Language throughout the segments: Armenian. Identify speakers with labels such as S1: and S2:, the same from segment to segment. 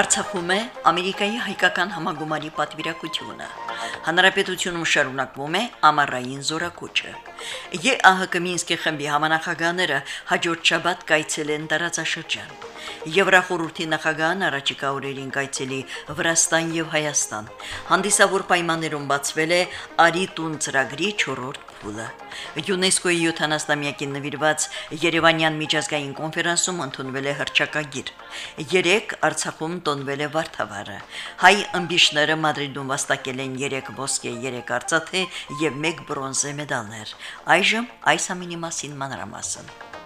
S1: Արցախում է Ամերիկայի հայկական համագումարի պատվիրակությունը։ Հանրապետությունում շարունակվում է ամառային զորակոչը։ ԵԱՀԿ Մինսկի խմբի համանախագահները հաջորդ շաբաթ կայցելեն տարածաշրջան։ Եվրախորհրդի նախագահան առաջիկա օրերին կայցելի Վրաստան եւ Հայաստան։ Հանդիսավոր պայմաններում բացվել է Արի տուն ծրագրի 4-րդ փուլը։ ՅՈՒՆԵՍԿՕ-ի 70-ամյակին նվիրված Երևանյան միջազգային կոնֆերանսում ընդունվել է հրճակագիր։ Երեք Արցախում տոնվել է Վարդավառը։ Հայ ըմբիշները Մադրիդում վաստակել են 3 ոսկե, 3 արծաթե եւ 1 բրոնզե մեդալներ։ Այժմ այս ամինի մասին մանրամասն։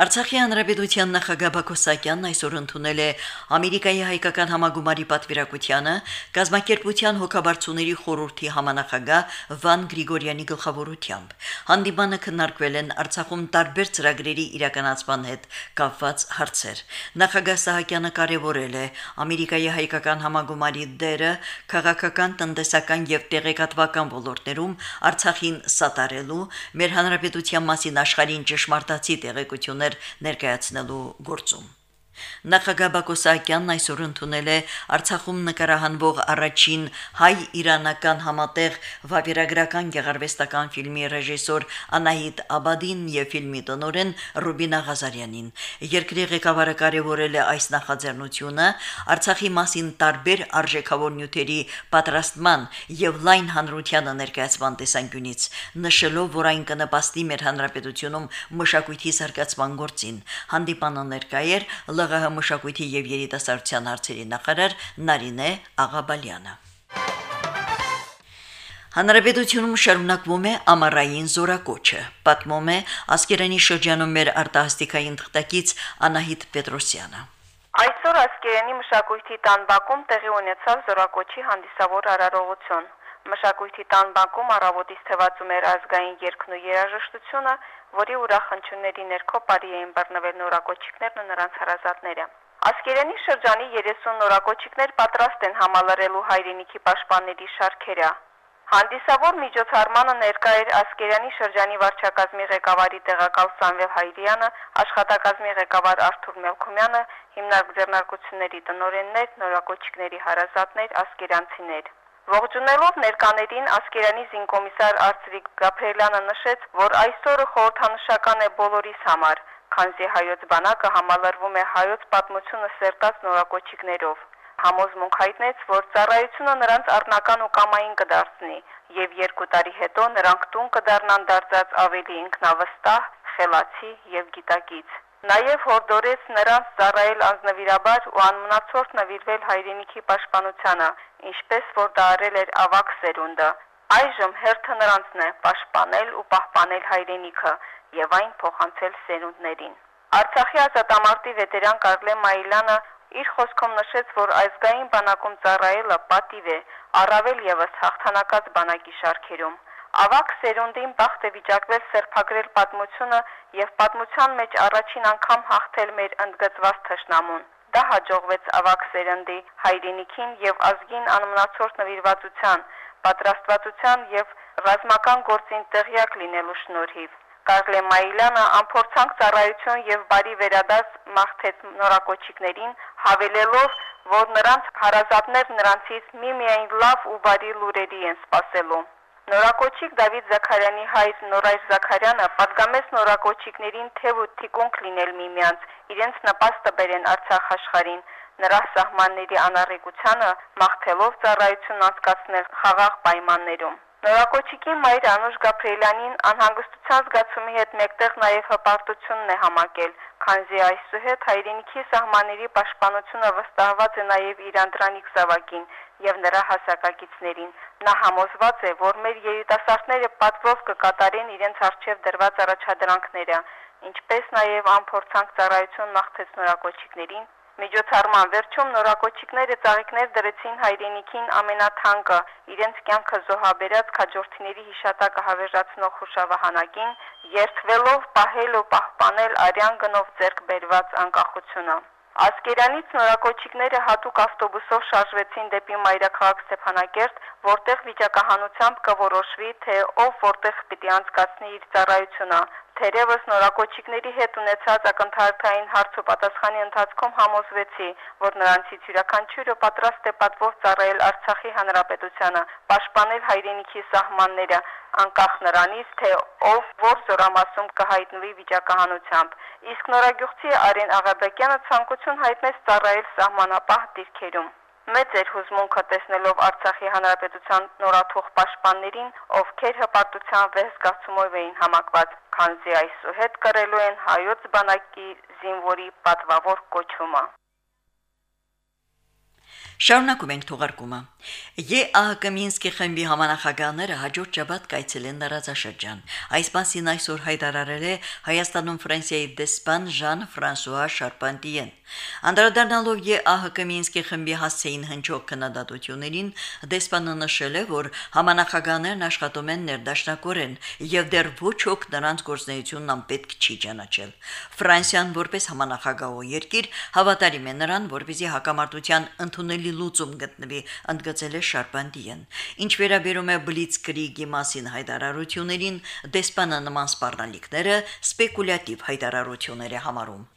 S1: Արցախի հանրապետության նախագահ Բակո Սահակյանն այսօր ընդունել է Ամերիկայի հայկական համագումարի պատվիրակությանը գազམ་ակերպության հոգաբարձուների խորհրդի համանախագահ Վան Գրիգորյանի գլխավորությամբ։ Հանդիպանը քննարկվել են Արցախում տարբեր ծրագրերի իրականացման հետ կապված հարցեր։ Նախագահ Սահակյանը կարևորել է Ամերիկայի հայկական համագումարի դերը քաղաքական, տնտեսական եւ տեղեկատվական ոլորտներում Արցախին սատարելու, մեր հանրապետության մասին աշխարհին ճշմարտացի տեղեկություններ ներկայացնելու գործում։ Նախագահ Բակո Սահակյանն այսօր ընդունել է Արցախում նկարահանվող առաջին հայ-իրանական համատեղ վավերագրական գեղարվեստական ֆիլմի ռեժիսոր Անահիտ Աբադին եւ ֆիլմի տնօրեն Ռուբինա Ղազարյանին։ Երկրի ղեկավարը կարևորել է այս նախաձեռնությունը Արցախի մասին տարբեր արժեքավոր նյութերի պատրաստման եւ լայն հանրությանը ներկայացման տեսանկյունից, նշելով, որ այն կնպաստի մեր հանրապետությունում մշակույթի զարգացման գործին։ Հանդիպանը ներկայ էր ԼՂՀ մշակույթի եւ երիտասարդության հարցերի նախարար Նարինե Աղաբալյանը։ Հանրապետությունում շարունակվում է ամառային զորակոչը։ Պատմում է Ասկերանի շրջանում մեր արտահասթիկային թղթակից Անահիտ Պետրոսյանը։
S2: Այսօր Ասկերանի մշակույթի տան բակում տեղի ունեցավ զորակոչի հանդիսավոր արարողություն։ Մշակույթի տան բակում առավոտից թվացում էր ազգային երկն ու երաժշտությունը, որի ուրախնչյունների ներքո բարի էին բռնվել նորակոչիկներն ու նրանց հարազատները։ Ասկերանի շրջանի 30 նորակոչիկներ պատրաստ են համալրելու հայրենիքի պաշտպանների շարքերը։ Հանդիսավոր միջոցառմանը ներկա էր Ասկերանի շրջանի վարչակազմի ղեկավարի տեղակալ Սամվել Հայրյանը, աշխատակազմի ղեկավար Արթուր Մելքումյանը, հիմնարկ ձեռնարկությունների տնօրեններ, նորակոչիկների հարազատներ, ասկերանցիներ։ Ողջունելով ներկաներին Ասկերանի զինկոմիսար Արծվիկ Գաբրելյանը նշեց, որ այսօրը խորհրդանշական է բոլորիս համար, քանզի հայոց բանակը համալրվում է հայոց պատմությունը սերտած նորակոչիկներով համոզմունք հայտնեց, որ ծառայությունը նրանց առնական ու կամային կդարձնի, եւ երկու տարի հետո նրանք տուն կդառնան դարձած ավելի ինքնավստահ, խելացի եւ գիտակից։ Նաև հորդորեց նրանց ծառայել անznվիրաբար ու անմնացորդ նվիրվել հայրենիքի պաշտպանությանը, ինչպես որ դա արել էր ավակ սերունդը։ Այժմ հերթը նրանցն է պաշտպանել ու պահպանել հայրենիքը եւ այն փոխանցել սերունդներին։ Արցախի ազատամարտի վետերան Կարլեն Մայլյանը իր խոսքում նշեց, որ ազգային բանակում ծառայելը պատիվ է, առավել եւս հաղթանակած բանակի շարքերում։ Ավակ Սերունդին բախտ է վիճակվել սերփագրել պատմությունը եւ պատմության մեջ առաջին անգամ հաղթել մեր ընդգծված թշնամուն։ Դա հաջողվեց Ավակ Սերնդի հայրենիքին եւ ազգին անմնացորդ նվիրվածության, պատրաստվածության եւ ռազմական գործին տեղյակ լինելու շնորհիվ։ Կարլե Մայլյանը ամփորձանք ծառայություն եւ բարի վերադաս մաղթեց նորակոչիկներին, հավելելով, որ նրանց հարազատներ նրանցից միմիայն լավ ու բարի լուրերի են սпасելու։ Նորակոչիկ Դավիթ Զաքարյանի հայր Նորայր Զաքարյանը պատգամեց նորակոչիկներին թև ու թիկունք լինել միմյանց, իրենց նպաստը բերեն Արցախ աշխարհին, նրա սահմանների անառիկությանը մաղթելով ծառայություն անցկացնել խաղաղ պայմաններում։ Նորակոչիկի մայր Անուշ Գաբրիելյանին անհանգստության զգացումի հետ մեկտեղ նաև հպարտությունն է համակել, քանզի այսուհետ հայրենիքի սահմանների պաշտպանությունը վստահված է նաև Իրանդրանիկ Զավակին եւ նրա հասակակիցներին։ Նա համոզված է, որ մեր երիտասարդները պատվով կկատարեն իրենց արժեվ դրված առաջադրանքները, ինչպես նաև անփորձանք ծառայություն մաղթեց նորակոչիկներին Միջոցառման վերջում նորակոչիկները ծաղիկներ դրեցին հայրենիքին ամենաթանկը, իրենց կյանքը զոհաբերած քաջորդիների հիշատակը հավերժացնող հուշավահանակին, երթվելով պահել ու պահպանել արյան գնով ձեռք բերված անկախությունը։ Ասկերանից նորակոչիկները հատուկ ավտոբուսով շարժվեցին դեպի Մայրաքաղաք Ստեփանակերտ, որտեղ վիճակահանությամբ կորոշվի, թե ով որտեղ պիտի անցկացնի իր ծառայությունը։ Թերևս նորակոչիկների հետ ունեցած ակնթարթային հարց ու պատասխանի ընթացքում համոզվեցի, որ նրանցից յուրաքանչյուրը պատրաստ է պատվով ծառայել Արցախի հանրապետությանը, պաշտպանել հայրենիքի սահմանները, անկախ նրանից, թե ով որ զորամասում կհայտնվի վիճակահանությամբ։ Իսկ նորագյուղցի Արեն Աղաբեկյանը ցանկություն հայտնեց ծառայել սահմանապահ դիրքերում։ Մեծ էր հուզմունքը տեսնելով Արցախի հանրապետության նորաթուխ պաշտպաններին, ովքեր հպարտության վեհ զգացումով էին համակված, քանզի այսուհետ կրելու են հայոց բանակի զինվորի պատվավոր կոչումը։
S1: Շարունակում ենք թողարկումը։ ԵԱՀԿ Մինսկի խմբի համանախագահները հաջորդ շաբաթ կայցելեն տարածաշրջան։ Այս մասին այսօր հայտարարել է Հայաստանում Ֆրանսիայի դեսպան Ժան Ֆրանսուଆ Շարպանտիեն։ Անդրադառնալով ԵԱՀԿ Մինսկի խմբի հասցեին հնչող քննադատություններին, դեսպանը նշել է, որ համանախագահներն աշխատում են ներդաշնակորեն եւ դեռ ոչ ոք նրանց գործնեությունն անպետք չի ճանաչել։ Ֆրանսիան որպես համանախագահ երկիր հավատարիմ է նրան, որպեսզի հակամարտության ընդունելի լուծում գտնվի, ընդգծել է Շարպանդիեն։ Ինչ վերաբերում է Բլիցկրիգի մասին հայտարարություններին, դեսպանը նման սպառնալիքները սպեկուլյատիվ հայտարարություններ է համարում։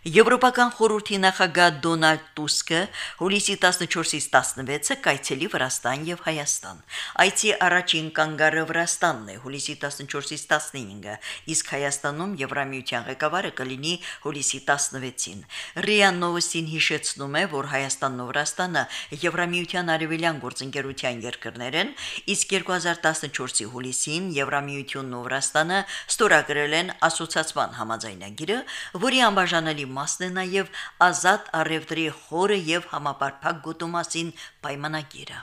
S1: Եվրոպական խորհրդի նախագահ Դոնալդ Տուսկը հուլիսի 14-ից 16-ը կայցելի Վրաստան եւ Հայաստան։ Այցի առաջին կանգառը Վրաստանն է հուլիսի 14-ից 15-ը, իսկ Հայաստանում Եվրամիության ղեկավարը կլինի հուլիսի 16-ին։ ՌԻԱ Նովոստին հիշեցնում է, որ Հայաստանն ու Վրաստանը Եվրամիության արևելյան գործընկերության երկրներ են, իսկ 2014-ի հուլիսին Եվրամիությունն ու Վրաստանը ստորագրել են ասոցիացման համաձայնագիրը, որի անբաժանելի մասն է նաև ազատ առևտրի խորը եւ համապարփակ գոտու մասին պայմանագիրը։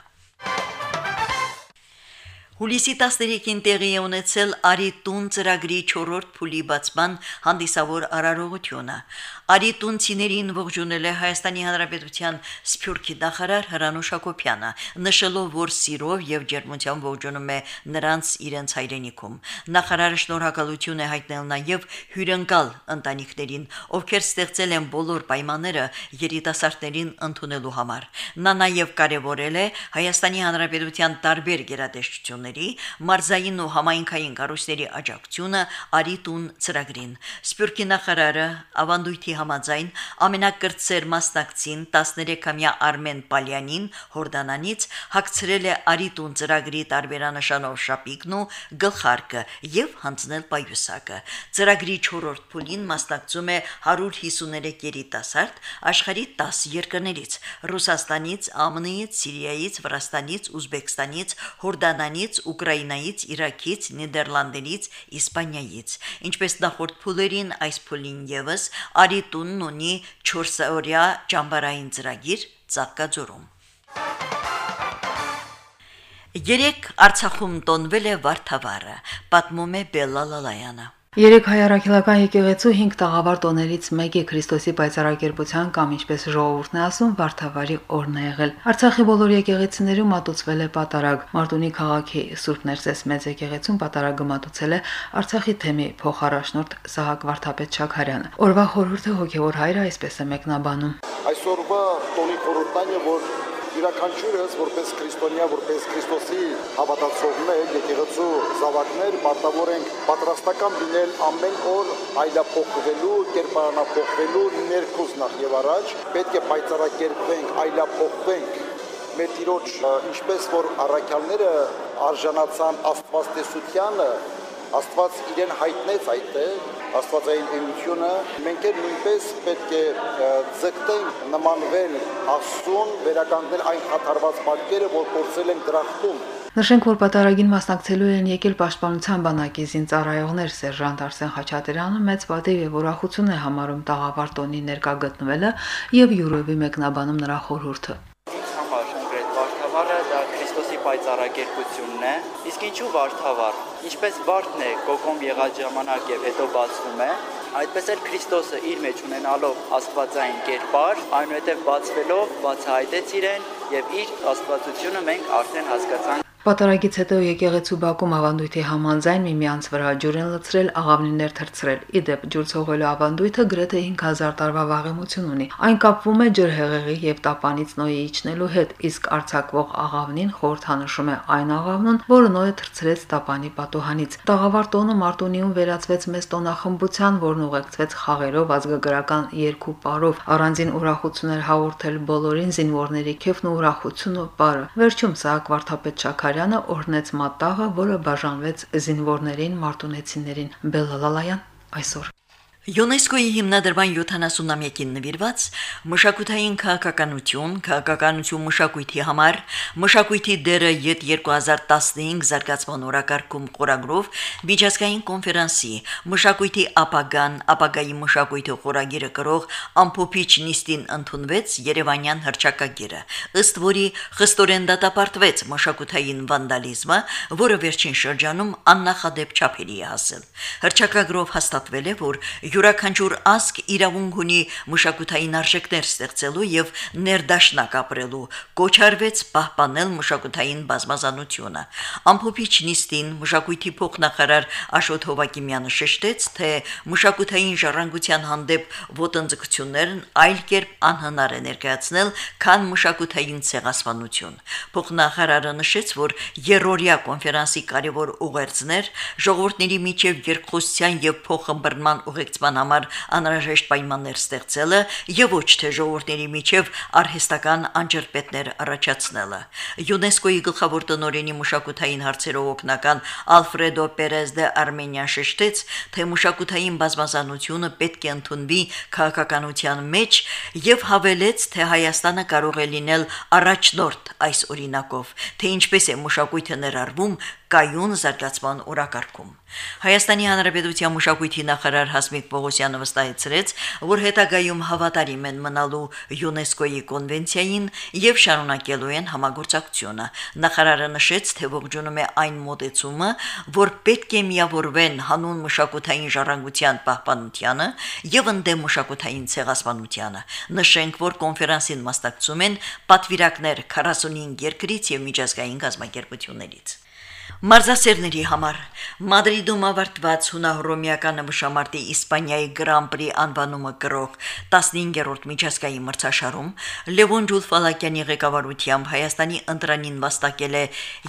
S1: Հուլիսի 13-ին տեղի է ունեցել Արիտուն ծրագրի 4-րդ փուլի բացման հանդիսավոր արարողությունը։ Արիտունցիներին ողջունել է Հայաստանի Հանրապետության Սփյուռքի նախարար Հրանուշ Հակոբյանը, նշելով, որ սիրով եւ ջերմությամբ ողջունում է նրանց իրենց հայրենիքում։ Նախարարը շնորհակալություն է հայտնել նաեւ հյուրընկալ ընտանիքներին, ովքեր ստեղծել են բոլոր պայմանները երիտասարդներին ընդունելու համար։ Նա նաեւ կարևորել է Հայաստանի Հանրապետության տարբեր գերատեսչություններ ընկերությունների մարզային ու համայնքային կառույցների աջակցությունը Արիտուն ծրագրին։ Սպյուրքի նախարարը ավանդույթի համաձայն ամենակրտսեր մասնակցին 13-ամյա Արմեն Պալյանին Հորդանանից հակցրել է Արիտուն ծրագրի տարբերանշանով շապիկն ու գլխարկը եւ հանձնել պայուսակը։ Ծրագրի 4-րդ փուլին մասնակցում է 153 երիտասարդ աշխարի 10 երկրներից՝ Ռուսաստանից, ԱՄՆ-ից, Սիրիայից, Վրաստանից, Ուզբեկստանից, Հորդանանից, Ուկրաինայից, Իրաքից, Նիդերլանդերից, Իսպանիայից։ Ինչպես նախորդ փուլերին, այս փուլին եւս Արիտունն ունի 4 օրյա ճամբարային ծրագիր Ծաղկաձորում։ Երեք Արցախում տոնվել է Վարդավառը, պատմում է Բելլա Լալայանը։
S3: Երեք հայ առաքելական եկեղեցու 5 տաղավար տոներից մեկի Քրիստոսի պայծառակերպության կամ ինչպես ժողովուրդն է ասում, Վարդավարի օրն է եղել։ Արցախի բոլոր եկեղեցիներում մատուցվել է պատարագ։ Մարտունի քաղաքի Սուրբ Ներսես մեծ եկեղեցում պատարագը մատուցել է Արցախի թեմի փոխարաշնորհ Սահակ Վարդապետ Շաքարյանը։ Օրվա խորհուրդը հոգևոր հայրը այսպես է մեկնաբանում։
S4: Այսօրվա տոնի խորհուրդանը, որ յուրաքանչյուրս որպես քրիստոնյա, որպես Քրիստոսի հավատացողներ, եկեղեցու զավակներ պարտավոր ենք պատրաստական լինել ամեն օր այլափոխվելու, կերպարանափոխվելու ներքուս նախ եւ առաջ, պետք է պայծառակերպվենք, այլափոխվենք մեր տիրոջ ինչպես որ առաքյալները արժանացան աստվածտեսությանը Աստված իրեն հայտնեց այդտեղ Աստվածային էությունը, մենք էլ նույնպես պետք է ձգտենք նմանվել Աստծուն, վերականգնել այն խաթարված պատկերը, որ փորձել ենք դրախտում
S3: Նշենք, որ պատարագին մասնակցելու են եկել Պաշտպանության բանակի զինծառայողներ սերժանտ Արսեն Խաչատրյանը մեծ պատիվ եւ ուրախություն է համարում տաղավար տոնի ներկա գտնվելը եւ յուրովի մեկնաբանում նրա խորհուրդը
S5: համար կոնկրետ Վարդավառը դա Պայծառագերբությունն է։ Իսկ ինչու Վարդավառ։ Ինչպես Վարդն է կոկոմ եղած ժամանակ եւ հետո բացվում է, այդպես էլ Քրիստոսը իր մեջ ունենալով Աստվածային կերպար, այնուհետև բացվելով բացահայտեց իրեն եւ իր աստվածությունը մենք արդեն հասկացանք
S3: Պատարագից հետո եկեղեցու Բաքում ավանդույթի համանձայն միմյանց վրա ջուր են լցրել, աղավնիներ թրծրել։ Իդեպ ջուր ցողելու ավանդույթը գրեթե 5000 տարվա վաղեմություն ունի։ Այն կապվում է ջրհեղեղի եւ տապանից նոյի իջնելու հետ, իսկ արցակվող աղավնին խորհրդանշում է այն աղավնուն, որը նոյը թրծրեց տապանի պատոհանից։ Տաղավար տոնը Մարտունիում վերածվեց մեծ տոնախմբության, որն ուղեկցվեց խաղերով, ազգագրական երկու պարով։ Առանձին ուրախություն էր հաղորդել բոլորին զինվորների քեֆն ու ուրախությունը պարը։ Վերջում Սահակ Վարդապետ Շաքարյանը Ղուկասյանը օրհնեց մատաղը, որը բաժանվեց զինվորներին, մարտունեցիներին։ Բելլալալայան այսօր
S1: ՅՈՒՆԵՍԿՕ-ի հիմնադրման 70-ամյակին նվիրված մշակութային քաղաքականություն, քաղաքականություն մշակույթի համար մշակույթի դերը յետ 2015 զարգացման օրակարգում խորագրով միջազգային կոնֆերանսի մշակույթի ապագան, ապագայի մշակույթի խորագիրը կրող ամփոփիչ նիստին ընդունվեց Երևանյան հրճակագիրը, ըստ որի խստորեն դատապարտվեց մշակութային վանդալիզմը, որը վերջին շրջանում աննախադեպ չափերի է հասել։ Հրճակագրով հաստատվել է, որ յուրաքանչյուր ազգ իրավունք ունի մշակութային արժեքներ ստեղծելու եւ ներդաշնակ ապրելու, կոչարվեց պահպանել մշակութային բազմազանությունը։ Ամփոփիչ նիստին մշակույթի փոխնախարար Աշոտ Հովակիմյանը շեշտեց, թե մշակութային ժառանգության հանդեպ ոտնձգություններն այլ կերպ անհնար է ներկայացնել, քան մշակութային ցեղասպանություն։ Փոխնախարարը նշեց, որ երրորդյա կոնֆերանսի կարևոր ուղերձներ ժողովուրդների միջև երկխոսության եւ փոխըմբռնման ուղեկցման ստեղծման համար անհրաժեշտ պայմաններ ստեղծելը եւ ոչ թե ժողովուրդների միջև արհեստական անջրպետներ առաջացնելը։ ՅՈՒՆԵՍԿՕ-ի գլխավոր տնօրենի մշակութային հարցերով օգնական Ալֆրեդո Պերեզ դե Արմենիան շեշտեց, թե մշակութային բազմազանությունը պետք է ընդունվի քաղաքականության մեջ եւ հավելեց, թե Հայաստանը կարող է լինել առաջնորդ այս օրինակով, թե ինչպես է մշակույթը ներառվում կայուն զարգացման օրակարգում։ Հայաստանի Հանրապետության մշակույթի նախարար Հասմիկ Պողոսյանը վստահեցրեց, որ հետագայում հավատարիմ են մնալու ՅՈՒՆԵՍԿՕ-ի կոնվենցիային եւ շարունակելու են համագործակցությունը։ Նախարարը նշեց, թե ողջունում է այն մոտեցումը, որ պետք է միավորվեն հանուն մշակութային ժառանգության պահպանությանը եւ ընդդեմ մշակութային ցեղասպանությանը։ Նշենք, որ կոնֆերանսին մասնակցում են պատվիրակներ 45 երկրից եւ միջազգային գազམ་ակերպություններից։ Մարզասերների համար Մադրիդում ավարտված հունահռոմեական մշամարտի Իսպանիայի Գրանպրի անվանումը կրող 15-րդ միջազգային մրցաշարում Լևոն Ջուլֆալակյանի ղեկավարությամբ Հայաստանի ընտրանին վաստակել է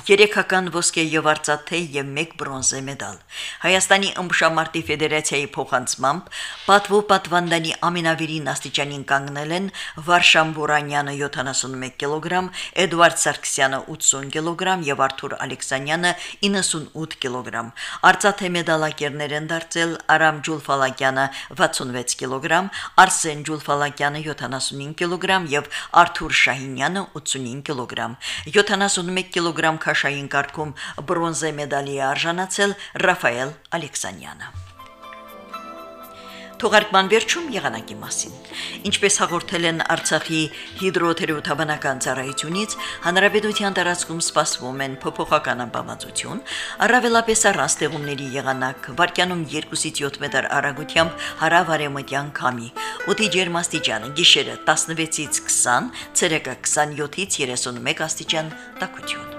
S1: 3-ական ոսկե եւ արծաթե եւ 1 բրոնզե մեդալ։ Հայաստանի ըմբշամարտի ֆեդերացիայի փոխանցմամբ պատվո պատվանդանի ամենավերին աստիճանին կանգնել են Վարշամ Բորանյանը 71 կիլոգրամ, Էդվարդ Սարգսյանը 80 կիլոգրամ եւ Արթուր Ալեքսանյանը 98 կիլոգրամ։ Արծաթե մեդալակերներ են դարձել Արամ Ջուլֆալակյանը 66 կիլոգրամ, Արսեն Ջուլֆալակյանը 75 կիլոգրամ եւ Արթուր Շահինյանը 85 կիլոգրամ։ 71 կիլոգրամ քաշային կարգում բրոնզե մեդալի արժանացել Ռաֆայել Ալեքսանյանը։ Թողարկման վերջում եղանակի մասին։ Ինչպես հաղորդել են Արցախի հիդրոթերապևտաբանական ծառայությունից, հանրապետության տարածքում սպասվում են փոփոխական անբավարարություն, առավելապես առանց տեղումների եղանակ, վարկյանում 2-ից 7 մետր արագությամբ հարավարեմտյան քամի։ Օդի ջերմաստիճանը՝ գիշերը 16-ից 20, ցերեկը 27-ից 31 աստիճան տաքություն։